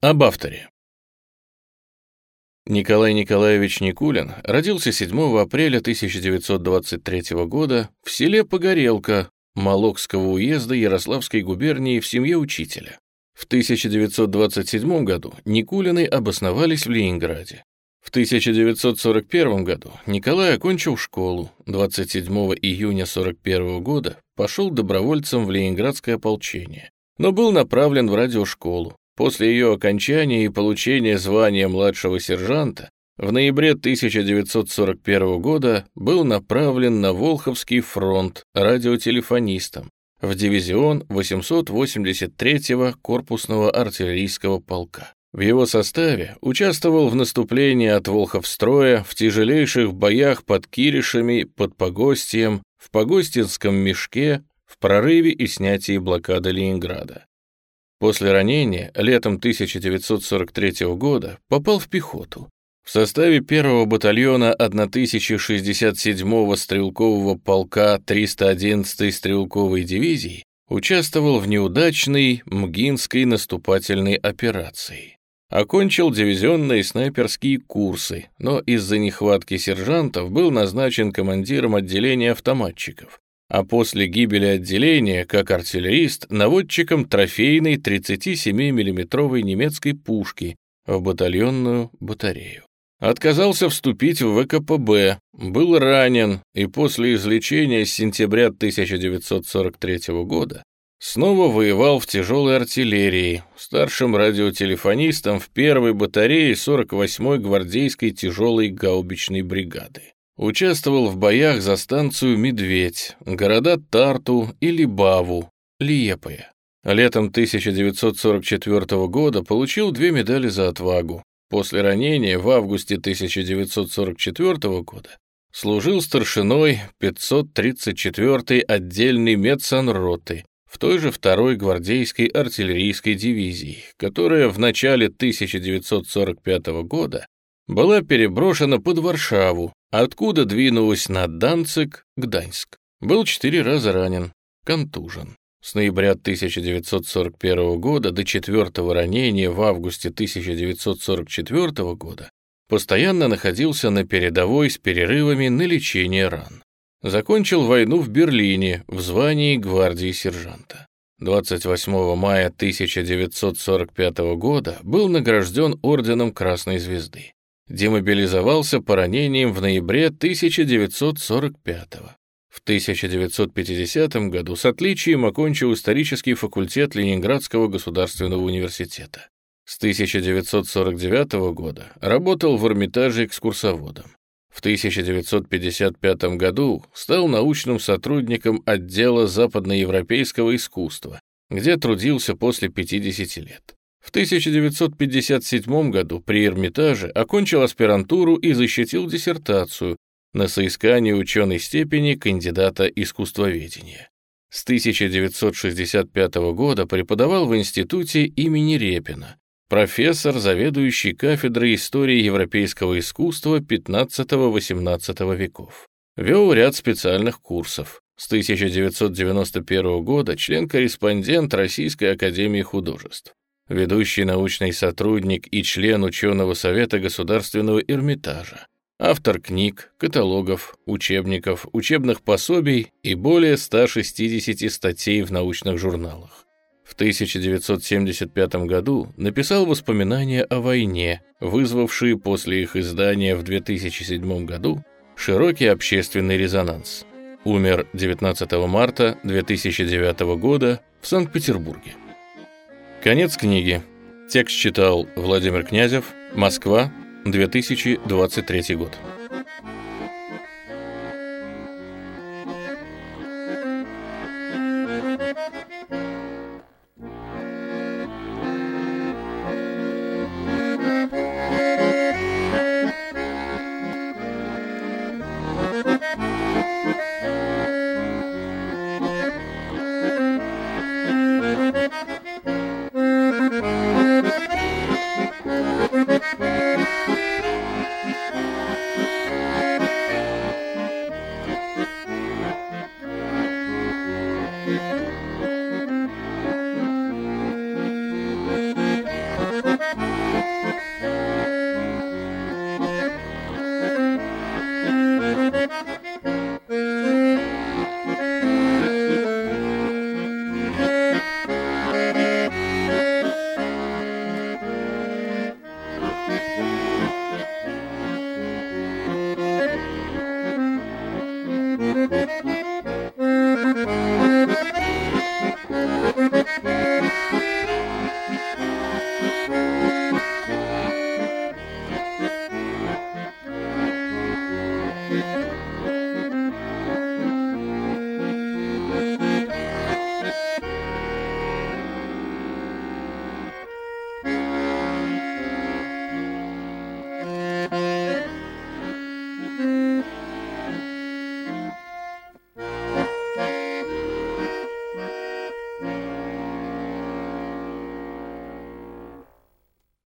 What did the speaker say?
Об авторе. Николай Николаевич Никулин родился 7 апреля 1923 года в селе Погорелка Молокского уезда Ярославской губернии в семье учителя. В 1927 году Никулины обосновались в Ленинграде. В 1941 году Николай окончил школу. 27 июня 1941 года пошел добровольцем в Ленинградское ополчение, но был направлен в радиошколу. После ее окончания и получения звания младшего сержанта в ноябре 1941 года был направлен на Волховский фронт радиотелефонистом в дивизион 883-го корпусного артиллерийского полка. В его составе участвовал в наступлении от Волховстроя в тяжелейших боях под Киришами, под Погостием, в Погостинском мешке, в прорыве и снятии блокады Ленинграда. После ранения летом 1943 года попал в пехоту. В составе первого батальона 1067-го стрелкового полка 311-й стрелковой дивизии участвовал в неудачной Мгинской наступательной операции. Окончил дивизионные снайперские курсы, но из-за нехватки сержантов был назначен командиром отделения автоматчиков а после гибели отделения, как артиллерист, наводчиком трофейной 37 миллиметровой немецкой пушки в батальонную батарею. Отказался вступить в ВКПБ, был ранен и после излечения с сентября 1943 года снова воевал в тяжелой артиллерии, старшим радиотелефонистом в первой батарее 48-й гвардейской тяжелой гаубичной бригады. Участвовал в боях за станцию «Медведь», города Тарту и Либаву, Лиепая. Летом 1944 года получил две медали за отвагу. После ранения в августе 1944 года служил старшиной 534-й отдельной медсанроты в той же второй гвардейской артиллерийской дивизии, которая в начале 1945 года была переброшена под Варшаву, откуда двинулась на Данцик, Гданьск. Был четыре раза ранен, контужен. С ноября 1941 года до четвертого ранения в августе 1944 года постоянно находился на передовой с перерывами на лечение ран. Закончил войну в Берлине в звании гвардии сержанта. 28 мая 1945 года был награжден орденом Красной Звезды демобилизовался по ранениям в ноябре 1945 -го. В 1950 году с отличием окончил исторический факультет Ленинградского государственного университета. С 1949 года работал в Эрмитаже экскурсоводом. В 1955 году стал научным сотрудником отдела западноевропейского искусства, где трудился после 50 лет. В 1957 году при Эрмитаже окончил аспирантуру и защитил диссертацию на соискание ученой степени кандидата искусствоведения. С 1965 года преподавал в институте имени Репина, профессор, заведующий кафедрой истории европейского искусства XV-XVIII веков. Вел ряд специальных курсов. С 1991 года член-корреспондент Российской академии художеств ведущий научный сотрудник и член ученого совета Государственного Эрмитажа, автор книг, каталогов, учебников, учебных пособий и более 160 статей в научных журналах. В 1975 году написал воспоминания о войне, вызвавшие после их издания в 2007 году широкий общественный резонанс. Умер 19 марта 2009 года в Санкт-Петербурге. Конец книги. Текст читал Владимир Князев. Москва, 2023 год.